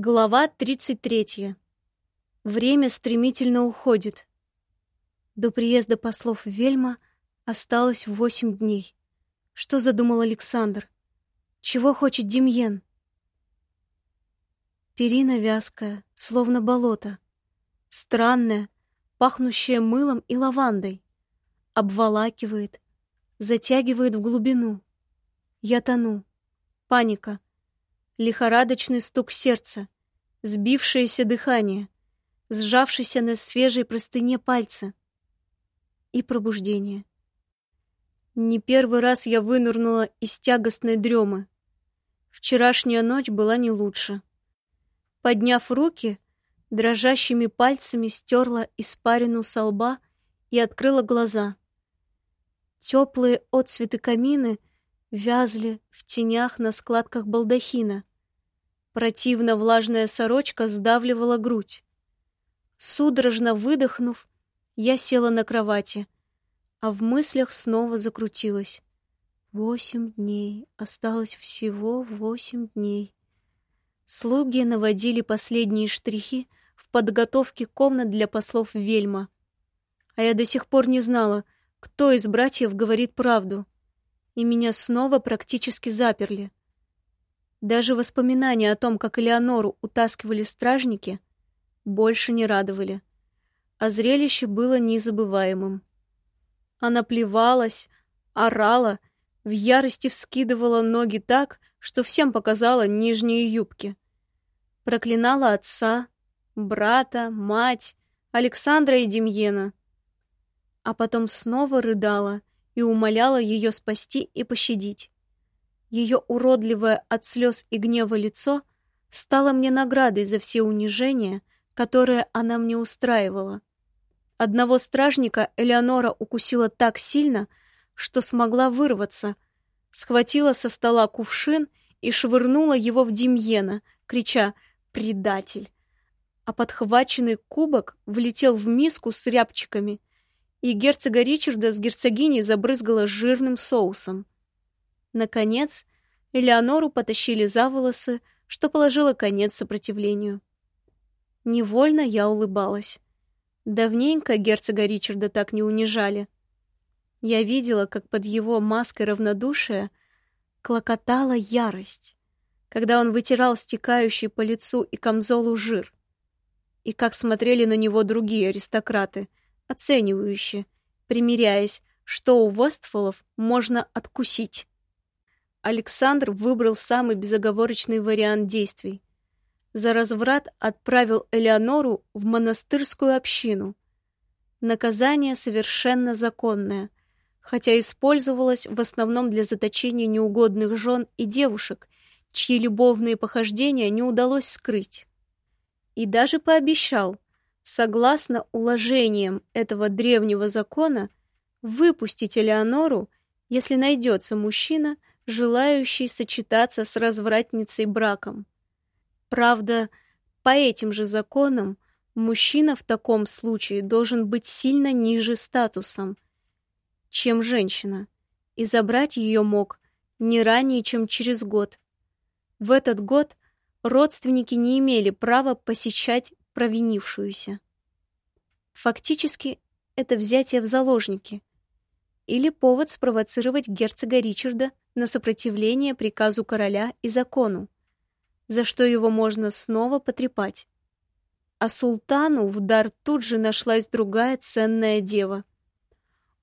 Глава 33. Время стремительно уходит. До приезда послов Вельма осталось восемь дней. Что задумал Александр? Чего хочет Демьен? Перина вязкая, словно болото. Странная, пахнущая мылом и лавандой. Обволакивает, затягивает в глубину. Я тону. Паника — лихорадочный стук сердца, сбившееся дыхание, сжавшийся на свежей простыне пальцы и пробуждение. Не первый раз я вынырнула из тягостной дремы. Вчерашняя ночь была не лучше. Подняв руки, дрожащими пальцами стерла испарину со лба и открыла глаза. Теплые отцветы камины вязли в тенях на складках балдахина. Противно влажная сорочка сдавливала грудь. Судорожно выдохнув, я села на кровати, а в мыслях снова закрутилась. Восемь дней. Осталось всего восемь дней. Слуги наводили последние штрихи в подготовке комнат для послов Вельма. А я до сих пор не знала, кто из братьев говорит правду. И меня снова практически заперли. Даже воспоминания о том, как Элеонору утаскивали стражники, больше не радовали. А зрелище было незабываемым. Она плевалась, орала, в ярости вскидывала ноги так, что всем показала нижние юбки. Проклинала отца, брата, мать, Александра и Демьена. А потом снова рыдала и умоляла ее спасти и пощадить. Ее уродливое от слез и гнева лицо стало мне наградой за все унижения, которые она мне устраивала. Одного стражника Элеонора укусила так сильно, что смогла вырваться, схватила со стола кувшин и швырнула его в Демьена, крича «Предатель!». А подхваченный кубок влетел в миску с рябчиками, и герцога Ричарда с герцогиней забрызгала жирным соусом. Наконец, Элеонору потащили за волосы, что положило конец сопротивлению. Невольно я улыбалась. Давненько герцога Ричарда так не унижали. Я видела, как под его маской равнодушия клокотала ярость, когда он вытирал стекающий по лицу и камзолу жир, и как смотрели на него другие аристократы, оценивающие, примиряясь, что у Вестфолов можно откусить. Александр выбрал самый безоговорочный вариант действий. За разврат отправил Элеонору в монастырскую общину. Наказание совершенно законное, хотя использовалось в основном для заточения неугодных жен и девушек, чьи любовные похождения не удалось скрыть. И даже пообещал, согласно уложениям этого древнего закона, выпустить Элеонору, если найдется мужчина, желающий сочетаться с развратницей браком. Правда, по этим же законам мужчина в таком случае должен быть сильно ниже статусом, чем женщина, и забрать ее мог не ранее, чем через год. В этот год родственники не имели права посещать провинившуюся. Фактически, это взятие в заложники или повод спровоцировать герцога Ричарда на сопротивление приказу короля и закону, за что его можно снова потрепать. А султану в дар тут же нашлась другая ценная дева.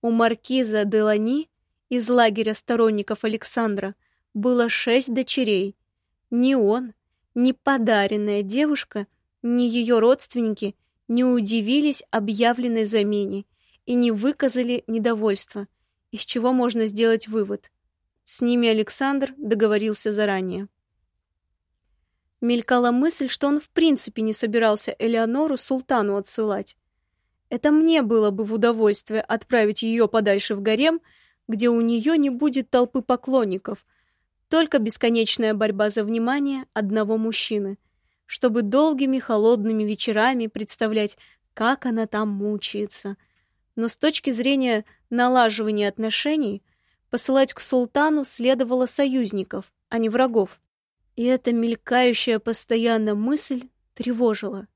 У маркиза Делани из лагеря сторонников Александра было шесть дочерей. Ни он, ни подаренная девушка, ни ее родственники не удивились объявленной замене и не выказали недовольства, из чего можно сделать вывод. С ними Александр договорился заранее. Мелькала мысль, что он в принципе не собирался Элеонору султану отсылать. Это мне было бы в удовольствие отправить ее подальше в гарем, где у нее не будет толпы поклонников, только бесконечная борьба за внимание одного мужчины, чтобы долгими холодными вечерами представлять, как она там мучается. Но с точки зрения налаживания отношений — Посылать к султану следовало союзников, а не врагов. И эта мелькающая постоянно мысль тревожила.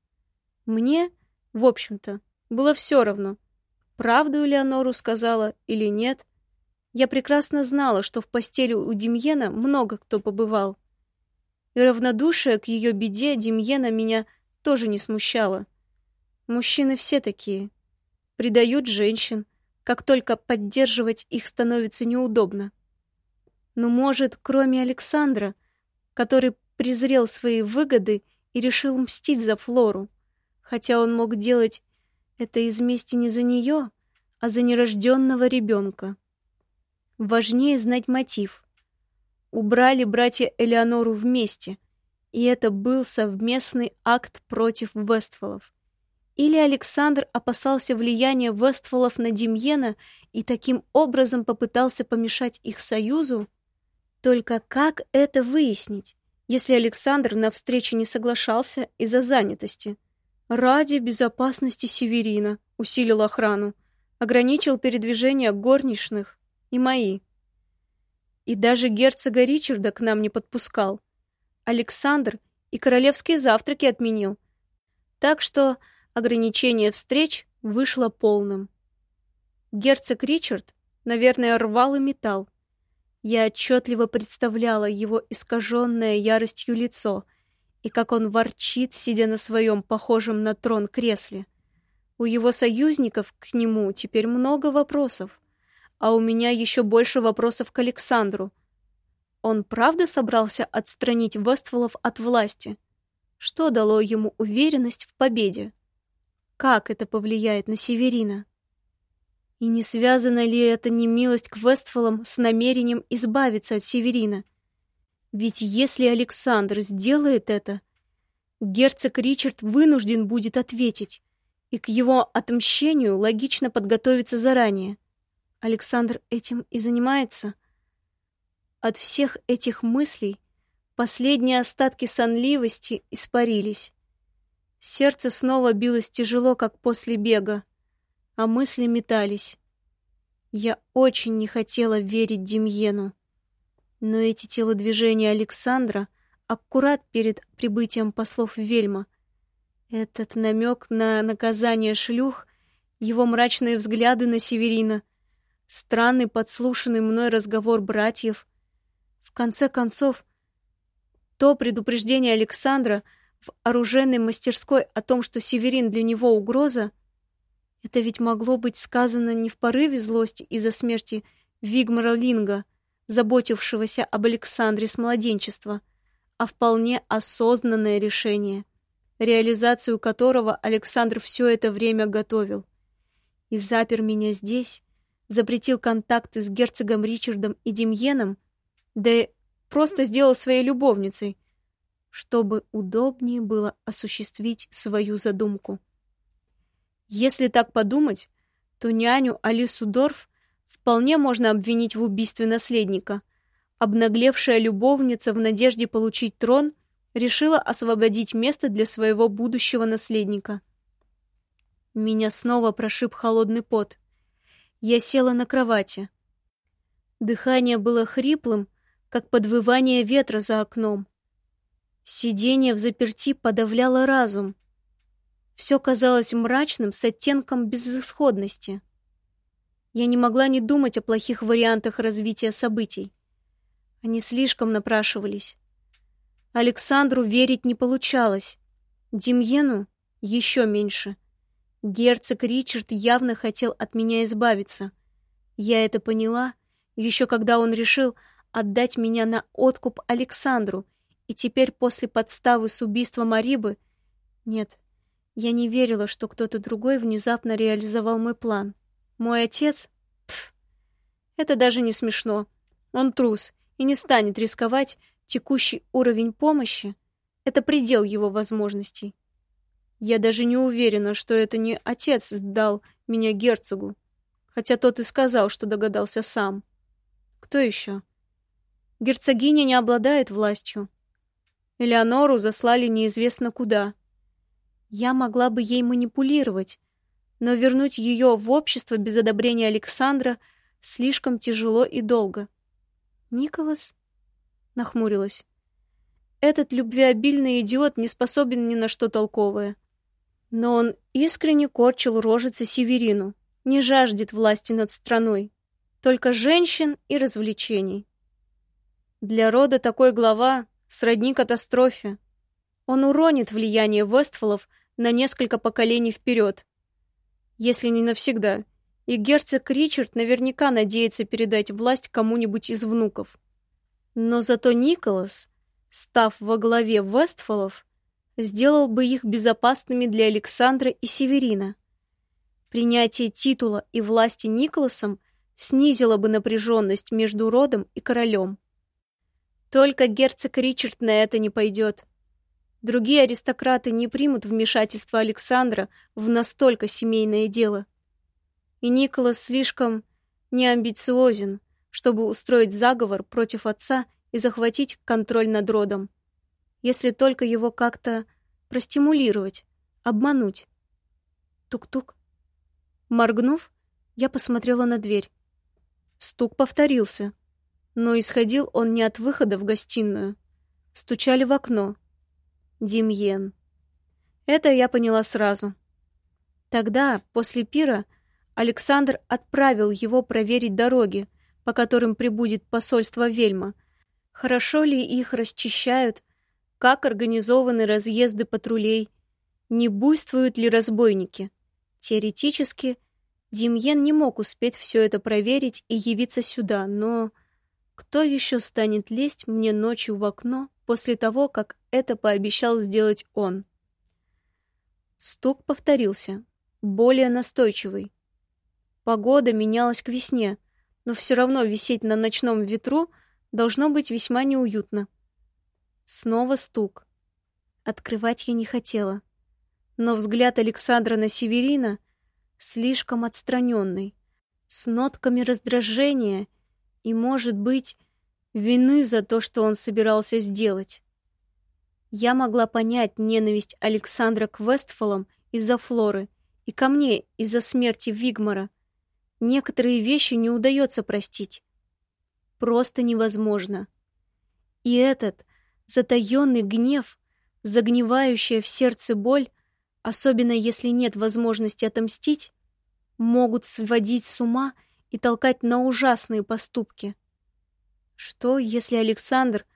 Мне, в общем-то, было все равно, правду Элеонору сказала или нет. Я прекрасно знала, что в постели у Демьена много кто побывал. И равнодушие к ее беде Демьена меня тоже не смущало. Мужчины все такие. Предают женщин, как только поддерживать их становится неудобно. Но, может, кроме Александра, который презрел свои выгоды и решил мстить за Флору, хотя он мог делать это из мести не за нее, а за нерожденного ребенка. Важнее знать мотив. Убрали братья Элеонору вместе, и это был совместный акт против Вестфолов. Или Александр опасался влияния Вестфолов на Демьена и таким образом попытался помешать их союзу? Только как это выяснить, если Александр на встрече не соглашался из-за занятости? Ради безопасности Северина усилил охрану, ограничил передвижение горничных и мои. И даже герцога Ричарда к нам не подпускал. Александр и королевские завтраки отменил. Так что ограничение встреч вышло полным. Герцог Ричард, наверное, рвал и металл. Я отчетливо представляла его искаженное яростью лицо и как он ворчит, сидя на своем похожем на трон кресле. У его союзников к нему теперь много вопросов, а у меня еще больше вопросов к Александру. Он правда собрался отстранить Вестфолов от власти? Что дало ему уверенность в победе? Как это повлияет на Северина? И не связана ли это немилость к Вестфолам с намерением избавиться от Северина? Ведь если Александр сделает это, герцог Ричард вынужден будет ответить, и к его отмщению логично подготовиться заранее. Александр этим и занимается. От всех этих мыслей последние остатки сонливости испарились. Сердце снова билось тяжело, как после бега, а мысли метались. Я очень не хотела верить Демьену. Но эти телодвижения Александра аккурат перед прибытием послов Вельма, этот намек на наказание шлюх, его мрачные взгляды на Северина, странный подслушанный мной разговор братьев. В конце концов, то предупреждение Александра — в оружейной мастерской о том, что Северин для него угроза, это ведь могло быть сказано не в порыве злости из-за смерти Вигмара Линга, заботившегося об Александре с младенчества, а вполне осознанное решение, реализацию которого Александр все это время готовил. И запер меня здесь, запретил контакты с герцогом Ричардом и Демьеном, да и просто сделал своей любовницей, чтобы удобнее было осуществить свою задумку. Если так подумать, то няню Алису Дорф вполне можно обвинить в убийстве наследника. Обнаглевшая любовница в надежде получить трон решила освободить место для своего будущего наследника. Меня снова прошиб холодный пот. Я села на кровати. Дыхание было хриплым, как подвывание ветра за окном. Сидение в заперти подавляло разум. Все казалось мрачным с оттенком безысходности. Я не могла не думать о плохих вариантах развития событий. Они слишком напрашивались. Александру верить не получалось. Демьену еще меньше. Герцог Ричард явно хотел от меня избавиться. Я это поняла, еще когда он решил отдать меня на откуп Александру — и теперь после подставы с убийством Арибы... Нет, я не верила, что кто-то другой внезапно реализовал мой план. Мой отец... Пф, это даже не смешно. Он трус и не станет рисковать текущий уровень помощи. Это предел его возможностей. Я даже не уверена, что это не отец сдал меня герцогу, хотя тот и сказал, что догадался сам. Кто еще? Герцогиня не обладает властью, Элеонору заслали неизвестно куда. Я могла бы ей манипулировать, но вернуть ее в общество без одобрения Александра слишком тяжело и долго. Николас нахмурилась. этот любвеобильный идиот не способен ни на что толковое. Но он искренне корчил рожицы Северину, не жаждет власти над страной, только женщин и развлечений. Для рода такой глава сродни катастрофе. Он уронит влияние Вестфолов на несколько поколений вперед, если не навсегда, и герцог Ричард наверняка надеется передать власть кому-нибудь из внуков. Но зато Николас, став во главе Вестфолов, сделал бы их безопасными для Александра и Северина. Принятие титула и власти Николасом снизило бы напряженность между родом и королем. Только герцог Ричард на это не пойдет. Другие аристократы не примут вмешательство Александра в настолько семейное дело. И Николас слишком неамбициозен, чтобы устроить заговор против отца и захватить контроль над родом. Если только его как-то простимулировать, обмануть. Тук-тук. Моргнув, я посмотрела на дверь. Стук повторился, но исходил он не от выхода в гостиную. Стучали в окно. Демьен. Это я поняла сразу. Тогда, после пира, Александр отправил его проверить дороги, по которым прибудет посольство Вельма. Хорошо ли их расчищают, как организованы разъезды патрулей, не буйствуют ли разбойники. Теоретически, Демьен не мог успеть все это проверить и явиться сюда, но кто еще станет лезть мне ночью в окно после того, как это пообещал сделать он? Стук повторился, более настойчивый. Погода менялась к весне, но все равно висеть на ночном ветру должно быть весьма неуютно. Снова стук. Открывать я не хотела но взгляд Александра на Северина слишком отстраненный, с нотками раздражения и, может быть, вины за то, что он собирался сделать. Я могла понять ненависть Александра к Вестфолам из-за Флоры и ко мне из-за смерти Вигмара. Некоторые вещи не удается простить. Просто невозможно. И этот затаенный гнев, загнивающая в сердце боль, особенно если нет возможности отомстить, могут сводить с ума и толкать на ужасные поступки. Что, если Александр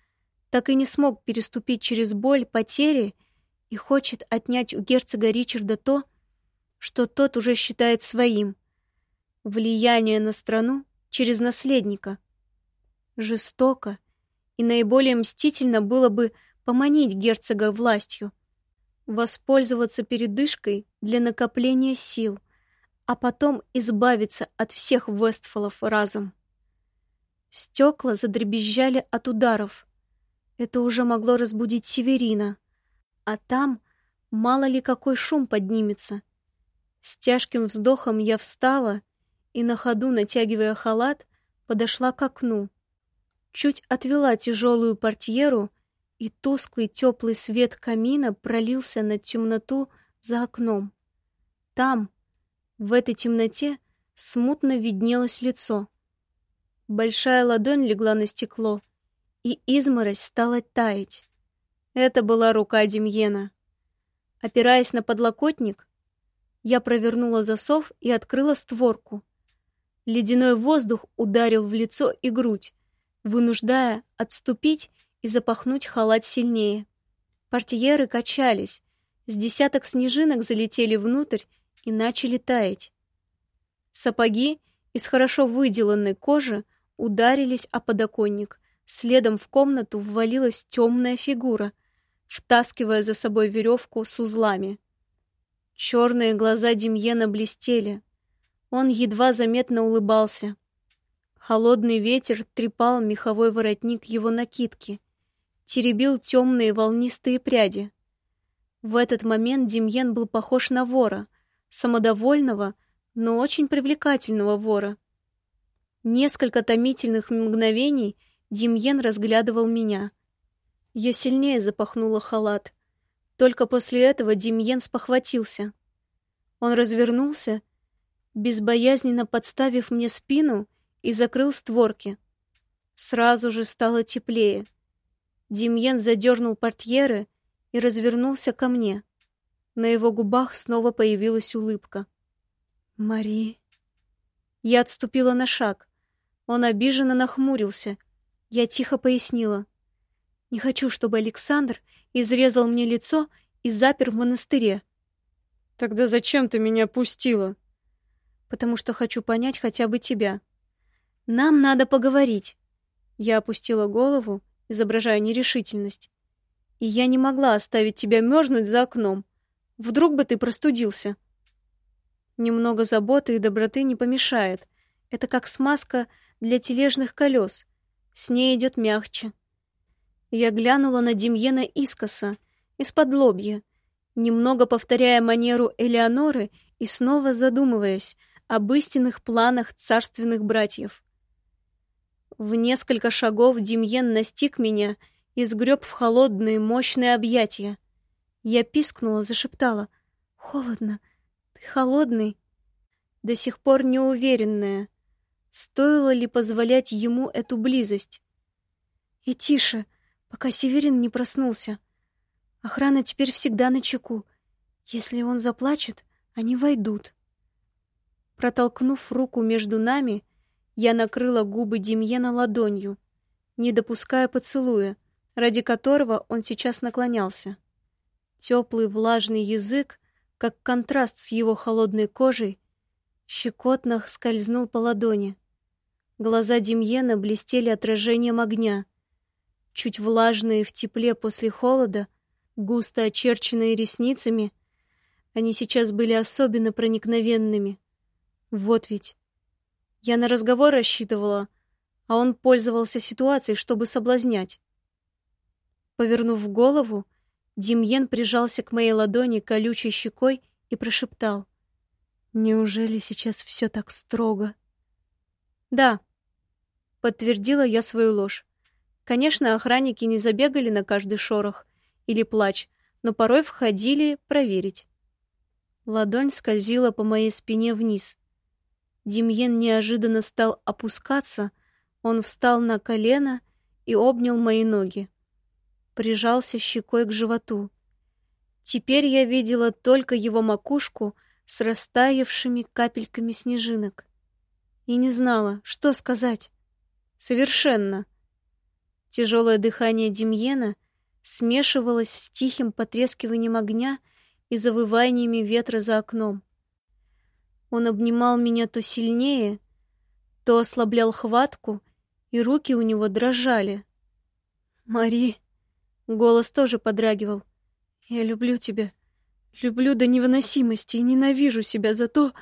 так и не смог переступить через боль потери и хочет отнять у герцога Ричарда то, что тот уже считает своим — влияние на страну через наследника? Жестоко и наиболее мстительно было бы поманить герцога властью — воспользоваться передышкой для накопления сил, а потом избавиться от всех Вестфолов разом. Стекла задребезжали от ударов. Это уже могло разбудить Северина. А там мало ли какой шум поднимется. С тяжким вздохом я встала и на ходу, натягивая халат, подошла к окну. Чуть отвела тяжелую портьеру и тусклый теплый свет камина пролился на темноту за окном. Там, в этой темноте, смутно виднелось лицо. Большая ладонь легла на стекло, и изморозь стала таять. Это была рука Демьена. Опираясь на подлокотник, я провернула засов и открыла створку. Ледяной воздух ударил в лицо и грудь, вынуждая отступить и запахнуть халат сильнее. Портьеры качались, с десяток снежинок залетели внутрь и начали таять. Сапоги из хорошо выделанной кожи ударились о подоконник. Следом в комнату ввалилась темная фигура, втаскивая за собой веревку с узлами. Черные глаза Демьена блестели. Он едва заметно улыбался. Холодный ветер трепал меховой воротник его накидки теребил темные волнистые пряди. В этот момент Демьен был похож на вора, самодовольного, но очень привлекательного вора. Несколько томительных мгновений Демьен разглядывал меня. Я сильнее запахнула халат. Только после этого Демьен спохватился. Он развернулся, безбоязненно подставив мне спину и закрыл створки. Сразу же стало теплее. Демьен задернул портьеры и развернулся ко мне. На его губах снова появилась улыбка. «Мари...» Я отступила на шаг. Он обиженно нахмурился. Я тихо пояснила. «Не хочу, чтобы Александр изрезал мне лицо и запер в монастыре». «Тогда зачем ты меня пустила?» «Потому что хочу понять хотя бы тебя. Нам надо поговорить». Я опустила голову, изображая нерешительность. «И я не могла оставить тебя мерзнуть за окном. Вдруг бы ты простудился». Немного заботы и доброты не помешает. Это как смазка для тележных колес. С ней идет мягче. Я глянула на Демьена искоса, из-под лобья, немного повторяя манеру Элеоноры и снова задумываясь об истинных планах царственных братьев. В несколько шагов Демьен настиг меня и сгреб в холодные мощные объятия. Я пискнула, зашептала. «Холодно, ты холодный». До сих пор неуверенная, стоило ли позволять ему эту близость. И тише, пока Северин не проснулся. Охрана теперь всегда на чеку. Если он заплачет, они войдут. Протолкнув руку между нами, я накрыла губы Демьена ладонью, не допуская поцелуя, ради которого он сейчас наклонялся. Теплый влажный язык, как контраст с его холодной кожей, щекотно скользнул по ладони. Глаза Демьена блестели отражением огня, чуть влажные в тепле после холода, густо очерченные ресницами, они сейчас были особенно проникновенными. Вот ведь. Я на разговор рассчитывала, а он пользовался ситуацией, чтобы соблазнять. Повернув голову, Демьен прижался к моей ладони колючей щекой и прошептал. «Неужели сейчас все так строго?» «Да», — подтвердила я свою ложь. Конечно, охранники не забегали на каждый шорох или плач, но порой входили проверить. Ладонь скользила по моей спине вниз. Демьен неожиданно стал опускаться, он встал на колено и обнял мои ноги. Прижался щекой к животу. Теперь я видела только его макушку с растаявшими капельками снежинок. И не знала, что сказать. Совершенно. Тяжелое дыхание Демьена смешивалось с тихим потрескиванием огня и завываниями ветра за окном. Он обнимал меня то сильнее, то ослаблял хватку, и руки у него дрожали. «Мари!» — голос тоже подрагивал. «Я люблю тебя. Люблю до невыносимости и ненавижу себя за то,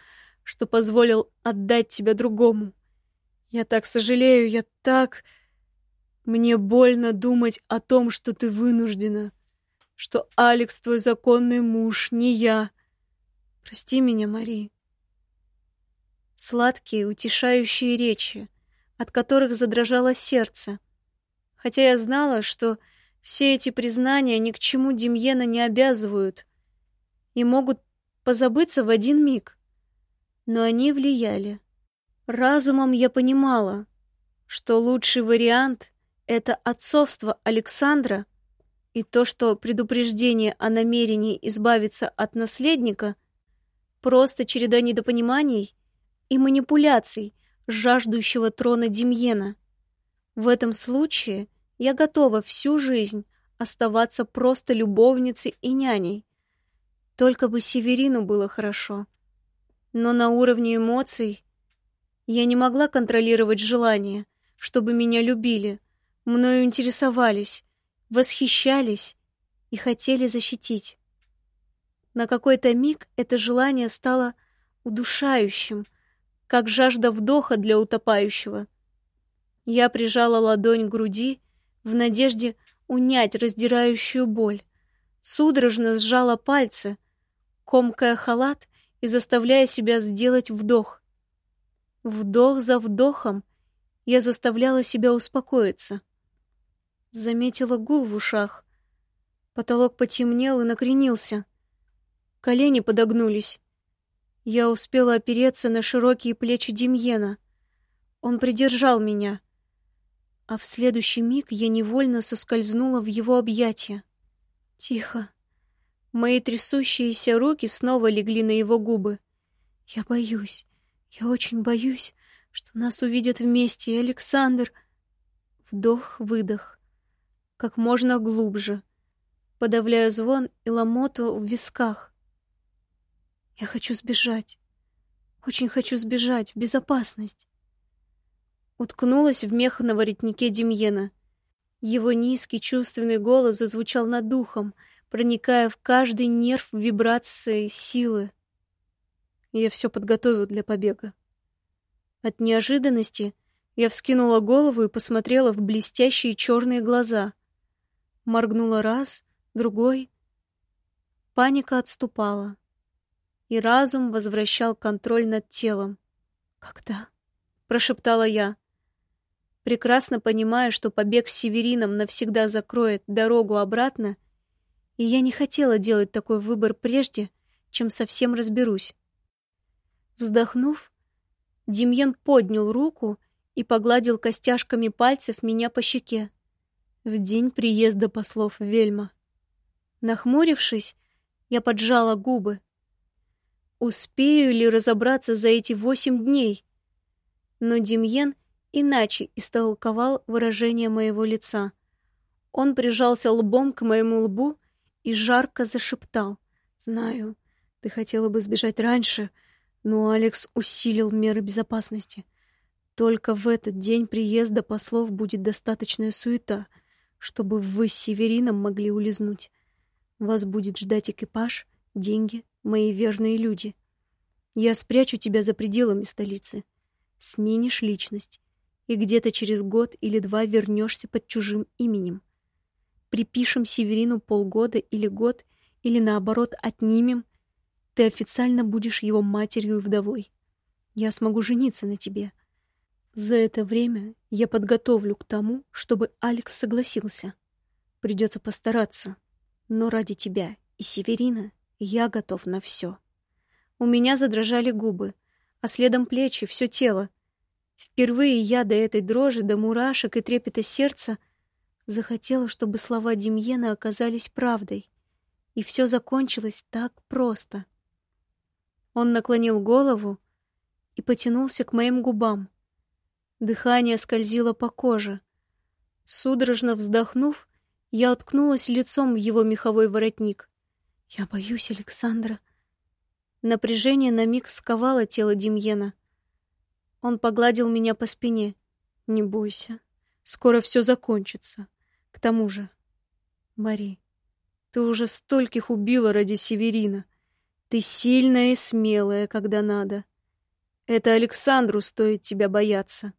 что позволил отдать тебя другому. Я так сожалею, я так...» Мне больно думать о том, что ты вынуждена, что Алекс твой законный муж, не я. Прости меня, Мари. Сладкие, утешающие речи, от которых задрожало сердце. Хотя я знала, что все эти признания ни к чему Демьена не обязывают и могут позабыться в один миг. Но они влияли. Разумом я понимала, что лучший вариант это отцовство Александра и то, что предупреждение о намерении избавиться от наследника просто череда недопониманий и манипуляций жаждущего трона Демьена. В этом случае я готова всю жизнь оставаться просто любовницей и няней. Только бы Северину было хорошо. Но на уровне эмоций я не могла контролировать желание, чтобы меня любили — мною интересовались, восхищались и хотели защитить. На какой-то миг это желание стало удушающим, как жажда вдоха для утопающего. Я прижала ладонь к груди в надежде унять раздирающую боль, судорожно сжала пальцы, комкая халат и заставляя себя сделать вдох. Вдох за вдохом я заставляла себя успокоиться. Заметила гул в ушах. Потолок потемнел и накренился. Колени подогнулись. Я успела опереться на широкие плечи Демьена. Он придержал меня. А в следующий миг я невольно соскользнула в его объятия. Тихо. Мои трясущиеся руки снова легли на его губы. Я боюсь, я очень боюсь, что нас увидят вместе, Александр... Вдох-выдох. Как можно глубже, подавляя звон и ломоту в висках. Я хочу сбежать. Очень хочу сбежать в безопасность. Уткнулась в мех на воротнике Демьена. Его низкий чувственный голос зазвучал над духом, проникая в каждый нерв вибрации силы. Я все подготовил для побега. От неожиданности я вскинула голову и посмотрела в блестящие черные глаза. Моргнула раз, другой. Паника отступала и разум возвращал контроль над телом. «Когда?» — прошептала я. Прекрасно понимая, что побег с Северином навсегда закроет дорогу обратно, и я не хотела делать такой выбор прежде, чем совсем разберусь. Вздохнув, Демьян поднял руку и погладил костяшками пальцев меня по щеке. В день приезда послов Вельма. Нахмурившись, я поджала губы. Успею ли разобраться за эти восемь дней? Но Демьен иначе истолковал выражение моего лица. Он прижался лбом к моему лбу и жарко зашептал. «Знаю, ты хотела бы сбежать раньше, но Алекс усилил меры безопасности. Только в этот день приезда послов будет достаточная суета, чтобы вы с Северином могли улизнуть. Вас будет ждать экипаж, деньги, мои верные люди. Я спрячу тебя за пределами столицы. Сменишь личность, и где-то через год или два вернешься под чужим именем. Припишем Северину полгода или год, или наоборот отнимем. Ты официально будешь его матерью и вдовой. Я смогу жениться на тебе. За это время я подготовлю к тому, чтобы Алекс согласился. Придется постараться, но ради тебя и Северина я готов на все. У меня задрожали губы, а следом плечи, все тело. Впервые я до этой дрожи, до мурашек и трепета сердца захотела, чтобы слова Демьена оказались правдой. И все закончилось так просто. Он наклонил голову и потянулся к моим губам. Дыхание скользило по коже. Судорожно вздохнув, я уткнулась лицом в его меховой воротник. Я боюсь Александра. Напряжение на миг сковало тело Демьена. Он погладил меня по спине. Не бойся, скоро все закончится. К тому же, Мари, ты уже стольких убила ради Северина. Ты сильная и смелая, когда надо. Это Александру стоит тебя бояться.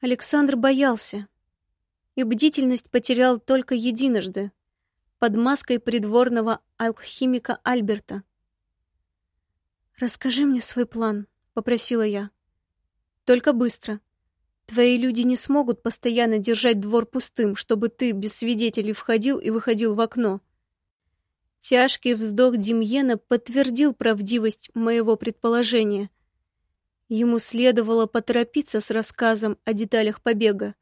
Александр боялся. И бдительность потерял только единожды, под маской придворного алхимика Альберта. «Расскажи мне свой план», — попросила я. «Только быстро. Твои люди не смогут постоянно держать двор пустым, чтобы ты без свидетелей входил и выходил в окно». Тяжкий вздох Демьена подтвердил правдивость моего предположения. Ему следовало поторопиться с рассказом о деталях побега,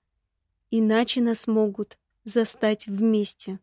иначе нас могут застать вместе.